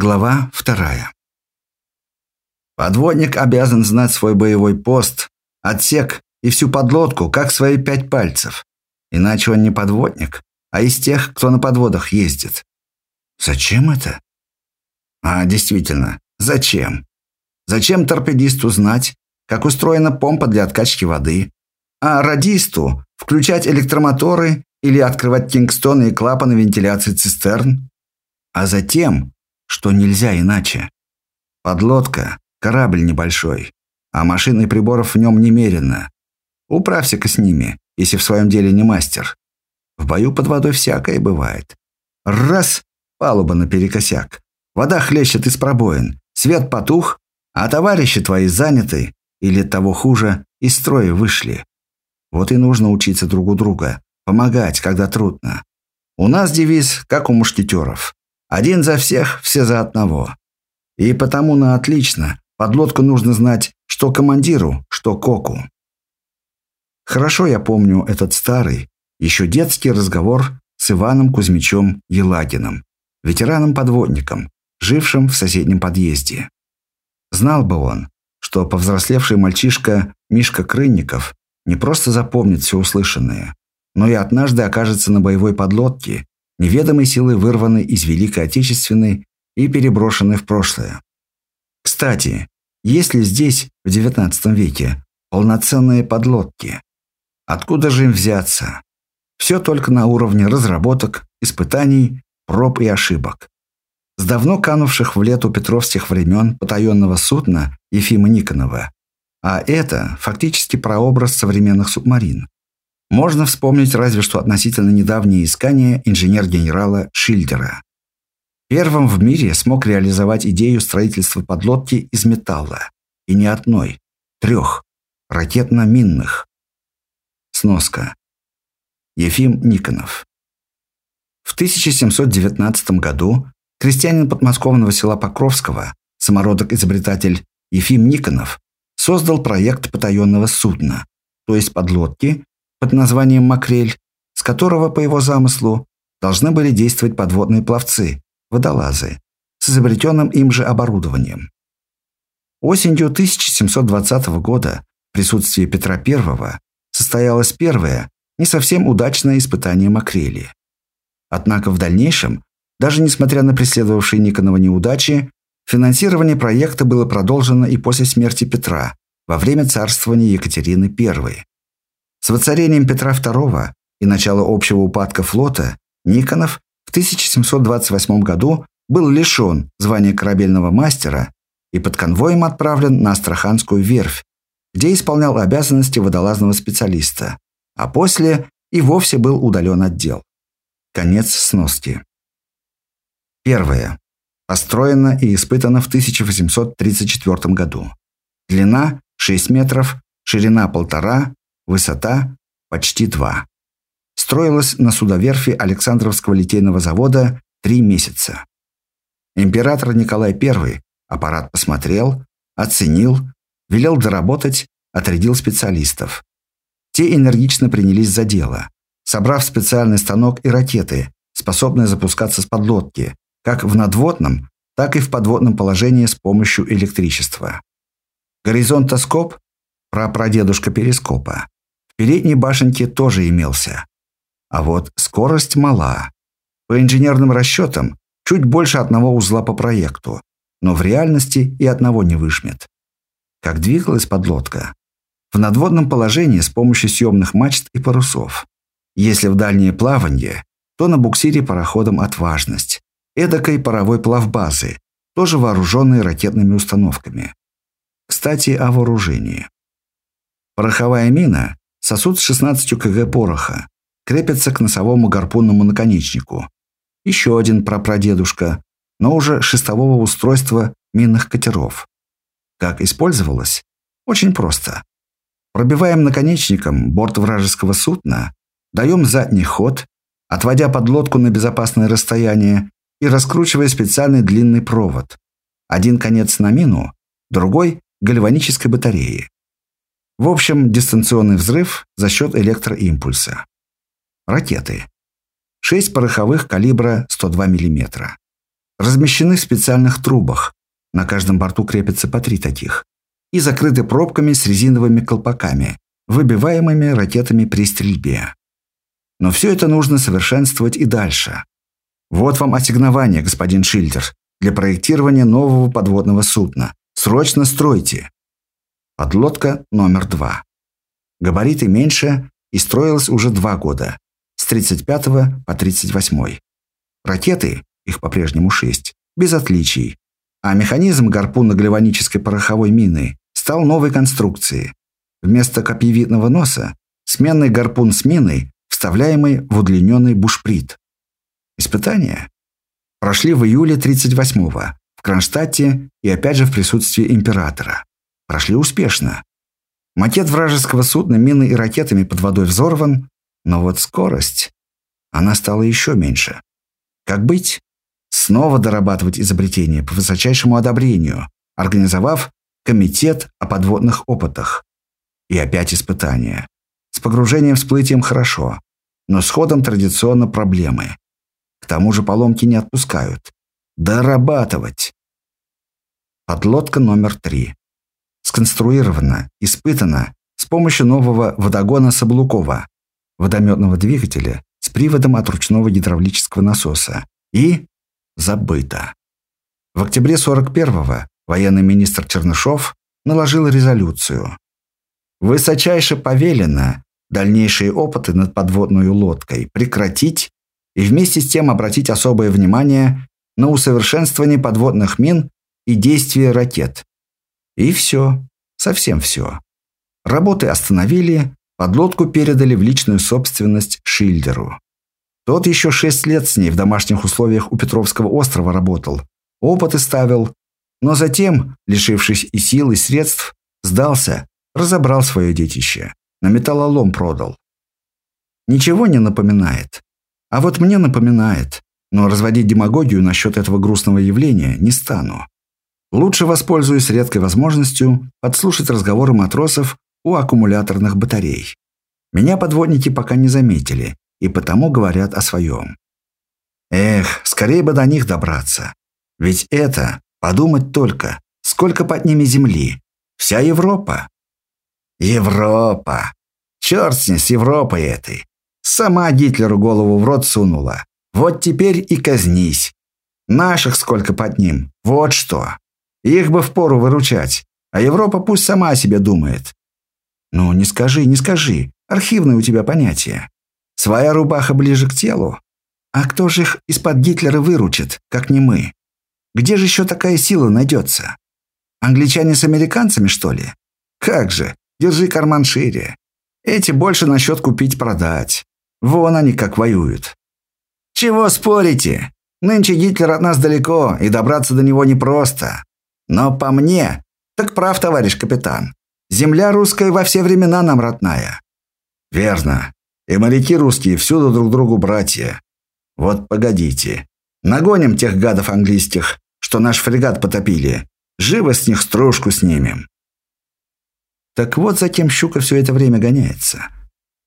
Глава вторая. Подводник обязан знать свой боевой пост, отсек и всю подлодку, как свои пять пальцев. Иначе он не подводник, а из тех, кто на подводах ездит. Зачем это? А, действительно, зачем? Зачем торпедисту знать, как устроена помпа для откачки воды, а радисту включать электромоторы или открывать кингстоны и клапаны вентиляции цистерн? А затем, что нельзя иначе. Подлодка – корабль небольшой, а машин и приборов в нем немерено. Управься-ка с ними, если в своем деле не мастер. В бою под водой всякое бывает. Раз – палуба наперекосяк. Вода хлещет из пробоин, свет потух, а товарищи твои заняты, или того хуже, из строя вышли. Вот и нужно учиться друг у друга, помогать, когда трудно. У нас девиз, как у мушкетеров. Один за всех, все за одного. И потому на отлично. Подлодку нужно знать, что командиру, что коку. Хорошо я помню этот старый, еще детский разговор с Иваном Кузьмичем Елагиным, ветераном-подводником, жившим в соседнем подъезде. Знал бы он, что повзрослевший мальчишка Мишка Крынников не просто запомнит все услышанное, но и однажды окажется на боевой подлодке неведомой силой вырваны из Великой Отечественной и переброшены в прошлое. Кстати, есть ли здесь, в XIX веке, полноценные подлодки? Откуда же им взяться? Все только на уровне разработок, испытаний, проб и ошибок. С давно канувших в лету петровских времен потаенного судна Ефима Никонова. А это фактически прообраз современных субмарин. Можно вспомнить разве что относительно недавние искания инженер-генерала Шильдера. Первым в мире смог реализовать идею строительства подлодки из металла. И не одной, трех, ракетно-минных. Сноска. Ефим Никонов. В 1719 году крестьянин подмосковного села Покровского, самородок-изобретатель Ефим Никонов, создал проект потаенного судна, то есть подлодки, под названием «Макрель», с которого, по его замыслу, должны были действовать подводные пловцы, водолазы, с изобретенным им же оборудованием. Осенью 1720 года в присутствии Петра I состоялось первое, не совсем удачное испытание макрели. Однако в дальнейшем, даже несмотря на преследовавшие Никонова неудачи, финансирование проекта было продолжено и после смерти Петра, во время царствования Екатерины I. С воцарением Петра II и начала общего упадка флота Никонов в 1728 году был лишен звания корабельного мастера и под конвоем отправлен на Астраханскую верфь, где исполнял обязанности водолазного специалиста, а после и вовсе был удален от дел. Конец сноски. Первое. Построено и испытано в 1834 году. Длина 6 метров, ширина 1,5, высота почти 2. Строилась на судоверфи Александровского литейного завода три месяца. Император Николай I аппарат посмотрел, оценил, велел доработать, отрядил специалистов. Те энергично принялись за дело, собрав специальный станок и ракеты, способные запускаться с подлодки, как в надводном, так и в подводном положении с помощью электричества. Горизонтоскоп – прапрадедушка перископа. В передней башенке тоже имелся. А вот скорость мала. По инженерным расчетам, чуть больше одного узла по проекту, но в реальности и одного не выжмет. Как двигалась подлодка? В надводном положении с помощью съемных мачт и парусов. Если в дальнее плавание, то на буксире пароходом «Отважность», эдакой паровой плавбазы, тоже вооруженной ракетными установками. Кстати, о вооружении. Пороховая мина – сосуд с 16 кг пороха, крепится к носовому гарпунному наконечнику. Еще один прапрадедушка, но уже шестового устройства минных катеров. Как использовалось? Очень просто. Пробиваем наконечником борт вражеского судна, даем задний ход, отводя подлодку на безопасное расстояние и раскручивая специальный длинный провод. Один конец на мину, другой гальванической батареи. В общем, дистанционный взрыв за счет электроимпульса. Ракеты. Шесть пороховых калибра 102 мм. размещены в специальных трубах. На каждом борту крепится по три таких. И закрыты пробками с резиновыми колпаками, выбиваемыми ракетами при стрельбе. Но все это нужно совершенствовать и дальше. Вот вам ассигнование, господин Шильдер, для проектирования нового подводного судна. Срочно стройте. Подлодка номер два. Габариты меньше и строилась уже два года, с 35 по 38. Ракеты, их по-прежнему шесть, без отличий, а механизм гарпунно-гальванической пороховой мины стал новой конструкцией. Вместо копьевидного носа – сменный гарпун с миной, вставляемый в удлиненный бушприт. Испытания прошли в июле 38-го в Кронштадте и опять же в присутствии императора. Прошли успешно. Макет вражеского судна миной и ракетами под водой взорван, но вот скорость, она стала еще меньше. Как быть? Снова дорабатывать изобретение по высочайшему одобрению, организовав комитет о подводных опытах. И опять испытания. С погружением-всплытием хорошо, но с ходом традиционно проблемы. К тому же поломки не отпускают. Дорабатывать. Подлодка номер три сконструирована, испытана с помощью нового водогона Саблукова, водометного двигателя с приводом от ручного гидравлического насоса, и забыта. В октябре 41-го военный министр Чернышов наложил резолюцию. Высочайше повелено дальнейшие опыты над подводной лодкой прекратить и вместе с тем обратить особое внимание на усовершенствование подводных мин и действия ракет, и все. Совсем все. Работы остановили, подлодку передали в личную собственность Шильдеру. Тот еще шесть лет с ней в домашних условиях у Петровского острова работал, опыты ставил, но затем, лишившись и сил, и средств, сдался, разобрал свое детище, на металлолом продал. Ничего не напоминает. А вот мне напоминает, но разводить демагогию насчет этого грустного явления не стану. Лучше воспользуюсь редкой возможностью подслушать разговоры матросов у аккумуляторных батарей. Меня подводники пока не заметили, и потому говорят о своем. Эх, скорее бы до них добраться. Ведь это, подумать только, сколько под ними земли. Вся Европа. Европа. Черт с ней, с Европой этой. Сама Гитлеру голову в рот сунула. Вот теперь и казнись. Наших сколько под ним. Вот что. Их бы впору выручать. А Европа пусть сама о себе думает. Ну, не скажи, не скажи. Архивное у тебя понятие. Своя рубаха ближе к телу. А кто же их из-под Гитлера выручит, как не мы? Где же еще такая сила найдется? Англичане с американцами, что ли? Как же, держи карман шире. Эти больше насчет купить-продать. Вон они как воюют. Чего спорите? Нынче Гитлер от нас далеко, и добраться до него непросто. Но по мне, так прав, товарищ капитан. Земля русская во все времена нам родная. Верно. И моряки русские всюду друг другу братья. Вот погодите. Нагоним тех гадов английских, что наш фрегат потопили. Живо с них стружку снимем. Так вот за кем Щука все это время гоняется.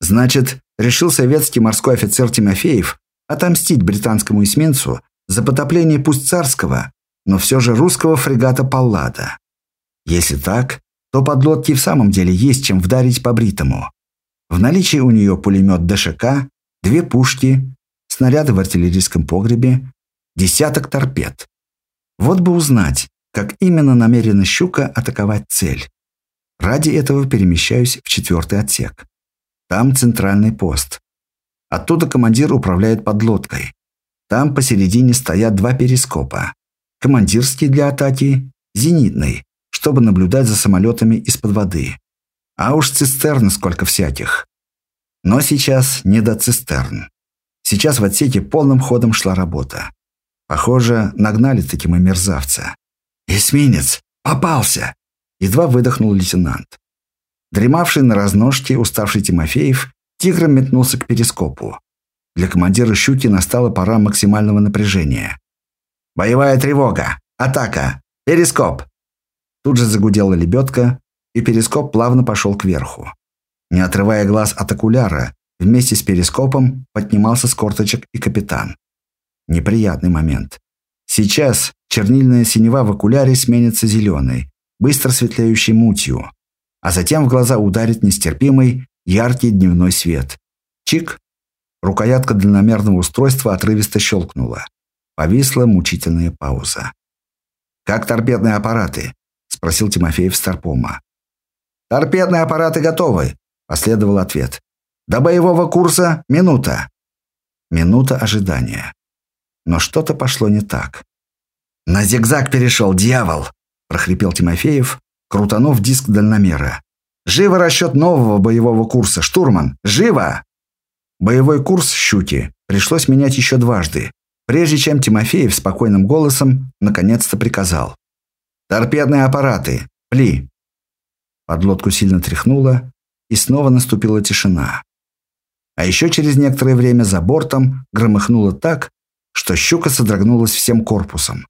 Значит, решил советский морской офицер Тимофеев отомстить британскому эсминцу за потопление пусть царского, но все же русского фрегата «Паллада». Если так, то подлодке в самом деле есть чем вдарить по бритому. В наличии у нее пулемет ДШК, две пушки, снаряды в артиллерийском погребе, десяток торпед. Вот бы узнать, как именно намерена «Щука» атаковать цель. Ради этого перемещаюсь в четвертый отсек. Там центральный пост. Оттуда командир управляет подлодкой. Там посередине стоят два перископа командирский для атаки, зенитный, чтобы наблюдать за самолетами из-под воды. А уж цистерн сколько всяких. Но сейчас не до цистерн. Сейчас в отсеке полным ходом шла работа. Похоже, нагнали таким и мерзавца. «Эсминец! Попался!» Едва выдохнул лейтенант. Дремавший на разножке уставший Тимофеев тигром метнулся к перископу. Для командира «Щуки» настала пора максимального напряжения. Боевая тревога! Атака! Перископ!» Тут же загудела лебедка, и перископ плавно пошел кверху. Не отрывая глаз от окуляра, вместе с перископом поднимался с корточек и капитан. Неприятный момент. Сейчас чернильная синева в окуляре сменится зеленой, быстро светлеющей мутью, а затем в глаза ударит нестерпимый яркий дневной свет. Чик! Рукоятка длинномерного устройства отрывисто щелкнула. Повисла мучительная пауза. «Как торпедные аппараты?» – спросил Тимофеев Старпома. «Торпедные аппараты готовы», – последовал ответ. «До боевого курса минута». Минута ожидания. Но что-то пошло не так. «На зигзаг перешел, дьявол!» – прохрипел Тимофеев, крутанув диск дальномера. «Живо расчет нового боевого курса! Штурман! Живо!» Боевой курс «Щуки» пришлось менять еще дважды, прежде чем Тимофеев спокойным голосом наконец-то приказал. «Торпедные аппараты! Пли!» Подлодку сильно тряхнуло, и снова наступила тишина. А еще через некоторое время за бортом громыхнуло так, что щука содрогнулась всем корпусом.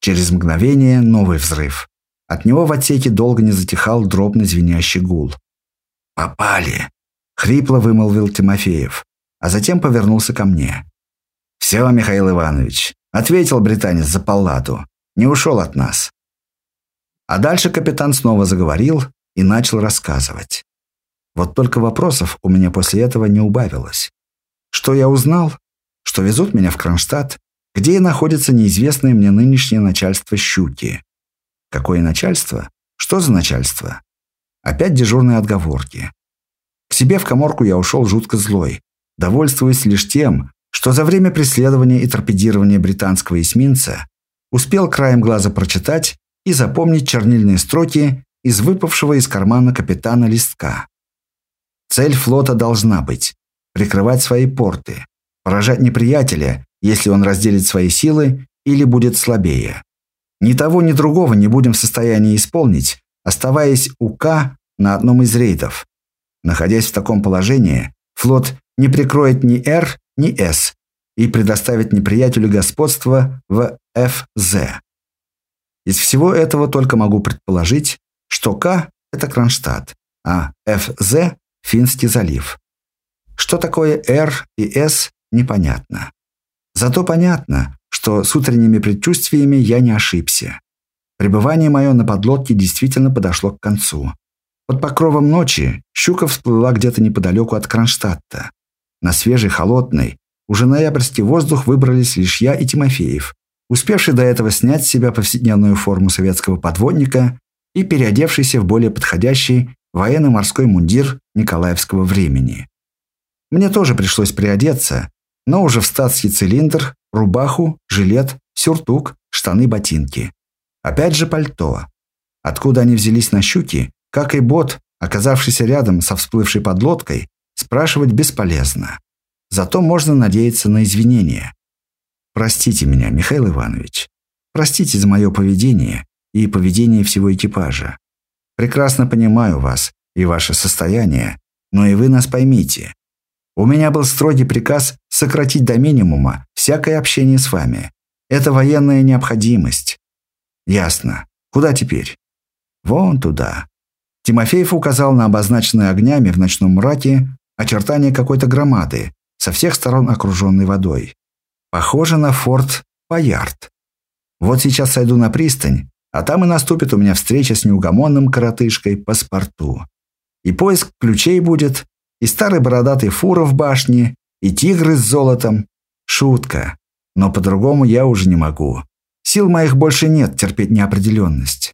Через мгновение новый взрыв. От него в отсеке долго не затихал дробно звенящий гул. «Попали!» Хрипло вымолвил Тимофеев, а затем повернулся ко мне. «Все, Михаил Иванович», — ответил британец за палату. «Не ушел от нас». А дальше капитан снова заговорил и начал рассказывать. Вот только вопросов у меня после этого не убавилось. Что я узнал? Что везут меня в Кронштадт, где и находится неизвестное мне нынешнее начальство «Щуки». Какое начальство? Что за начальство? Опять дежурные отговорки. К себе в коморку я ушел жутко злой, довольствуясь лишь тем, что за время преследования и торпедирования британского эсминца успел краем глаза прочитать и запомнить чернильные строки из выпавшего из кармана капитана листка. Цель флота должна быть – прикрывать свои порты, поражать неприятеля, если он разделит свои силы или будет слабее. Ни того, ни другого не будем в состоянии исполнить, оставаясь у К на одном из рейдов, Находясь в таком положении, флот не прикроет ни «Р», ни «С» и предоставит неприятелю господство в «ФЗ». Из всего этого только могу предположить, что «К» – это Кронштадт, а «ФЗ» – Финский залив. Что такое «Р» и «С» – непонятно. Зато понятно, что с утренними предчувствиями я не ошибся. Пребывание мое на подлодке действительно подошло к концу. Под покровом ночи щука всплыла где-то неподалеку от Кронштадта. На свежий, холодный, уже ноябрьский воздух выбрались лишь я и Тимофеев, успевший до этого снять с себя повседневную форму советского подводника и переодевшийся в более подходящий военно-морской мундир Николаевского времени. Мне тоже пришлось приодеться, но уже в статский цилиндр, рубаху, жилет, сюртук, штаны, ботинки. Опять же пальто. Откуда они взялись на щуки, как и бот, оказавшийся рядом со всплывшей подлодкой, спрашивать бесполезно. Зато можно надеяться на извинения. Простите меня, Михаил Иванович. Простите за мое поведение и поведение всего экипажа. Прекрасно понимаю вас и ваше состояние, но и вы нас поймите. У меня был строгий приказ сократить до минимума всякое общение с вами. Это военная необходимость. Ясно. Куда теперь? Вон туда. Тимофеев указал на обозначенные огнями в ночном мраке очертания какой-то громады, со всех сторон окруженной водой. Похоже на форт Боярд. Вот сейчас сойду на пристань, а там и наступит у меня встреча с неугомонным коротышкой по спорту. И поиск ключей будет, и старый бородатый фура в башне, и тигры с золотом. Шутка. Но по-другому я уже не могу. Сил моих больше нет терпеть неопределенность.